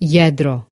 jadro